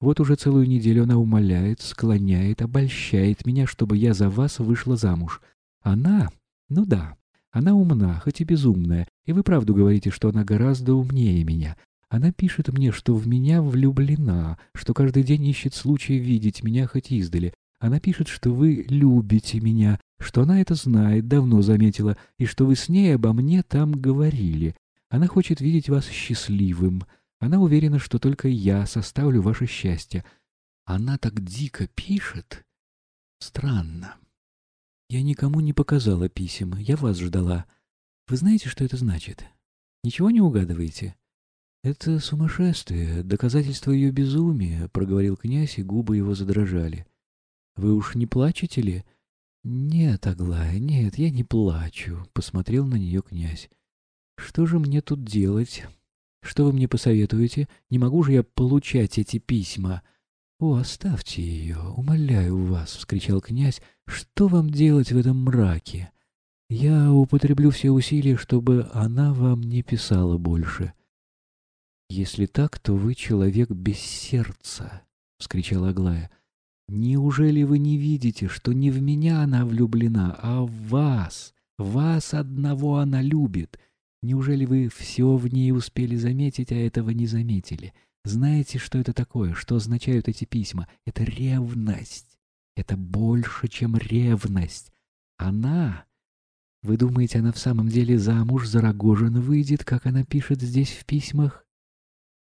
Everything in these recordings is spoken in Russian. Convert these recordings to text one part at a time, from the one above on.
Вот уже целую неделю она умоляет, склоняет, обольщает меня, чтобы я за вас вышла замуж. Она, ну да, она умна, хоть и безумная, и вы правду говорите, что она гораздо умнее меня. Она пишет мне, что в меня влюблена, что каждый день ищет случай видеть меня хоть издали. Она пишет, что вы любите меня, что она это знает, давно заметила, и что вы с ней обо мне там говорили. Она хочет видеть вас счастливым. Она уверена, что только я составлю ваше счастье. Она так дико пишет. Странно. Я никому не показала писем, я вас ждала. Вы знаете, что это значит? Ничего не угадываете? Это сумасшествие, доказательство ее безумия, проговорил князь, и губы его задрожали. Вы уж не плачете ли? Нет, Аглая, нет, я не плачу, посмотрел на нее князь. Что же мне тут делать? Что вы мне посоветуете? Не могу же я получать эти письма. О, оставьте ее, умоляю вас, вскричал князь. Что вам делать в этом мраке? Я употреблю все усилия, чтобы она вам не писала больше. Если так, то вы человек без сердца, вскричала Аглая. Неужели вы не видите, что не в меня она влюблена, а в вас? Вас одного она любит. Неужели вы все в ней успели заметить, а этого не заметили? Знаете, что это такое? Что означают эти письма? Это ревность. Это больше, чем ревность. Она... Вы думаете, она в самом деле замуж за Рогожина выйдет, как она пишет здесь в письмах?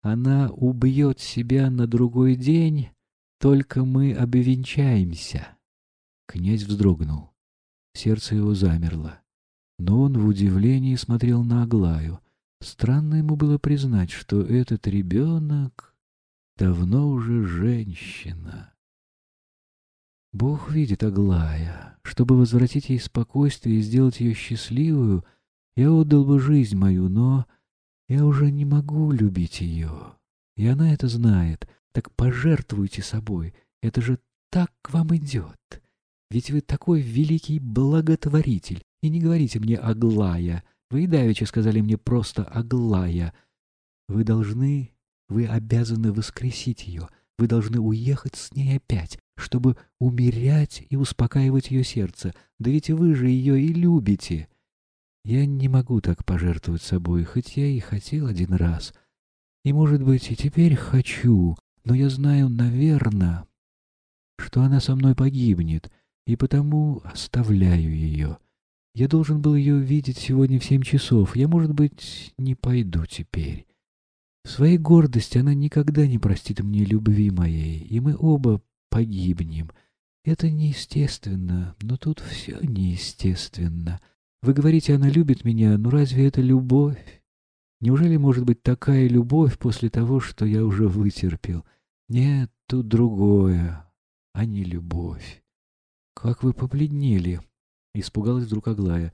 Она убьет себя на другой день, только мы обвенчаемся. Князь вздрогнул. Сердце его замерло. Но он в удивлении смотрел на Аглаю. Странно ему было признать, что этот ребенок давно уже женщина. Бог видит Аглая. Чтобы возвратить ей спокойствие и сделать ее счастливую, я отдал бы жизнь мою, но я уже не могу любить ее. И она это знает. Так пожертвуйте собой. Это же так к вам идет. Ведь вы такой великий благотворитель. И не говорите мне «Аглая». Вы и давеча сказали мне просто «Аглая». Вы должны, вы обязаны воскресить ее. Вы должны уехать с ней опять, чтобы умерять и успокаивать ее сердце. Да ведь вы же ее и любите. Я не могу так пожертвовать собой, хоть я и хотел один раз. И, может быть, и теперь хочу, но я знаю, наверное, что она со мной погибнет, и потому оставляю ее. Я должен был ее видеть сегодня в семь часов. Я, может быть, не пойду теперь. В своей гордости она никогда не простит мне любви моей, и мы оба погибнем. Это неестественно, но тут все неестественно. Вы говорите, она любит меня, но разве это любовь? Неужели может быть такая любовь после того, что я уже вытерпел? Нет, тут другое, а не любовь. Как вы побледнели, Испугалась вдруг Аглая.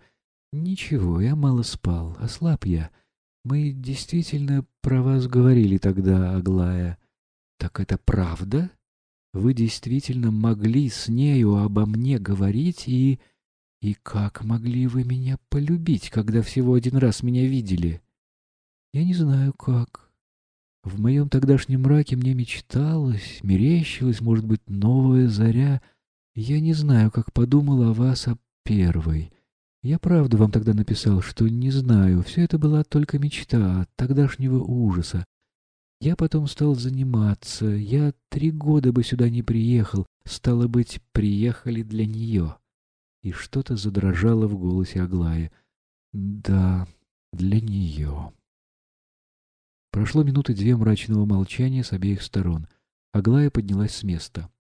«Ничего, я мало спал, ослаб я. Мы действительно про вас говорили тогда, Аглая». «Так это правда? Вы действительно могли с нею обо мне говорить и... И как могли вы меня полюбить, когда всего один раз меня видели?» «Я не знаю, как. В моем тогдашнем мраке мне мечталось, мерещилась, может быть, новая заря. Я не знаю, как подумала о вас, о первой. Я правду вам тогда написал, что не знаю, все это была только мечта от тогдашнего ужаса. Я потом стал заниматься, я три года бы сюда не приехал, стало быть, приехали для нее. И что-то задрожало в голосе Аглая. Да, для нее. Прошло минуты две мрачного молчания с обеих сторон. Аглая поднялась с места.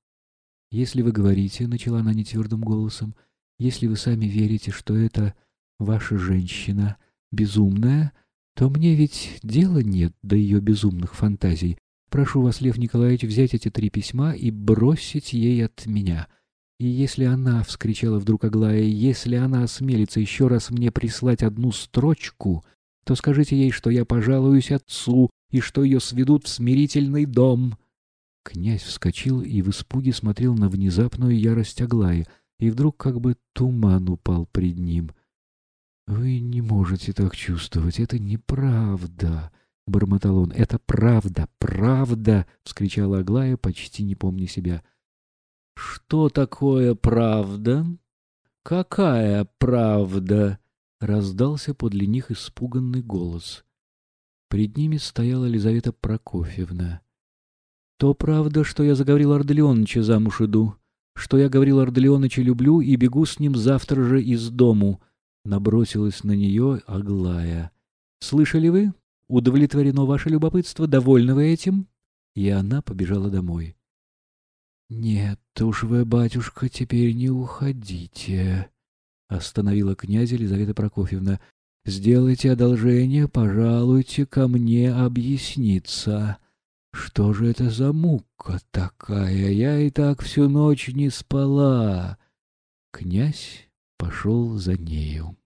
«Если вы говорите», — начала она нетвердым голосом, — если вы сами верите, что это ваша женщина безумная, то мне ведь дела нет до ее безумных фантазий. Прошу вас, Лев Николаевич, взять эти три письма и бросить ей от меня. И если она, — вскричала вдруг Аглая, — если она осмелится еще раз мне прислать одну строчку, то скажите ей, что я пожалуюсь отцу и что ее сведут в смирительный дом. Князь вскочил и в испуге смотрел на внезапную ярость Аглаи — и вдруг как бы туман упал пред ним. «Вы не можете так чувствовать, это неправда. бормотал он. «Это правда, правда!» — вскричала Аглая, почти не помня себя. «Что такое правда? Какая правда?» — раздался подле них испуганный голос. Пред ними стояла Елизавета Прокофьевна. «То правда, что я заговорил Арделеоновича замуж иду, что я говорил Арделеоновича люблю и бегу с ним завтра же из дому», — набросилась на нее Аглая. «Слышали вы? Удовлетворено ваше любопытство? Довольны вы этим?» И она побежала домой. «Нет уж вы, батюшка, теперь не уходите», — остановила князя Елизавета Прокофьевна. «Сделайте одолжение, пожалуйте ко мне объясниться. Что же это за мука такая? Я и так всю ночь не спала». Князь пошел за нею.